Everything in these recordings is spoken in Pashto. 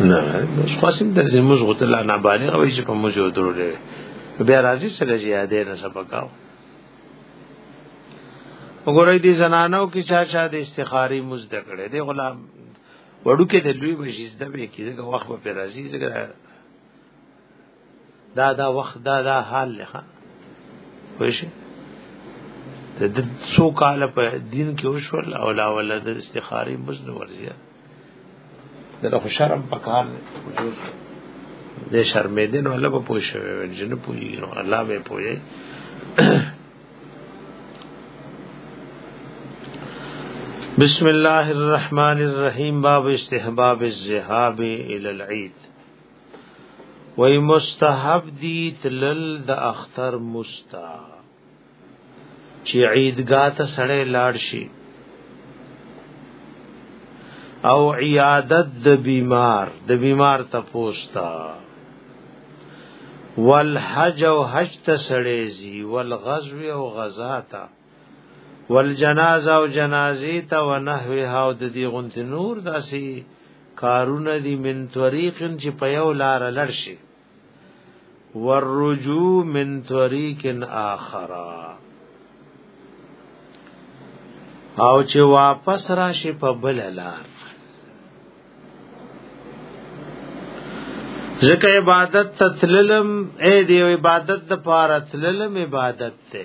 نه بس خاصم در زموږ غوته لا نه باندې غوي چې په موږ یو درولې بیا راځي سره زیادې نه سبقاو وګورئ دې زنانو کې چا چا د استخاري مزد کړي دې غلام وړو کې د لوی بشیز د به کې دغه وخت په راځي ځکه دا دا وخت دا دا حال لخوا وشي د څو کال په دین کې وشول او لا ولد استخاری مزن ورزیا دا خو شرم پکار نه دې شرمې دې نو الله په پوه شوی وین جن پوی نو الله به پوی بسم الله الرحمن الرحیم باب استحباب الذهاب الى العید وای مستحب دی تلل د اختر مستا چې عیدګاه ته سړی لاړ شي او عیادت د بیمار د بیمار ته پوستا والحج او حج ته سړی زی والغزو او غزا ته والجنازه او جنازي ته ونحوها او د دې غنت نور داسي کارونه دي من طریق چې په یو لار لړ شي والرجوع من طریق اخرى او چې واپس راشي په بل لار ځکه عبادت تتللم اے دی عبادت د پاره تللم عبادت ته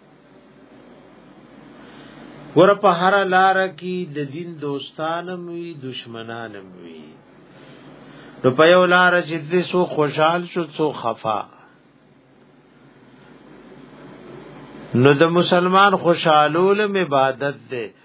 ور په هر لار کې د دین دوستانم وی دشمنانم وی نو په یو لار چې دې سو خوشحال شو سو خفا نو د مسلمان خوشحالول عبادت ده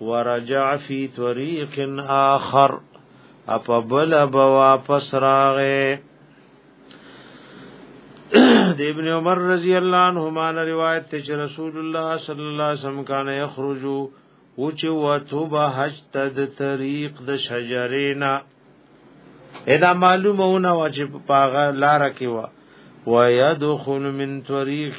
ورجع فی طریق آخر اپا بلا با واپس راغے د ابن عمر رضی الله عنهما روایت ته چې رسول الله صلی الله علیه وسلم کان یخرج او چې وته به حج تد طریق د شجرینا ادا معلومونه وا چې پاغه لار کې وا ويدخل من طريق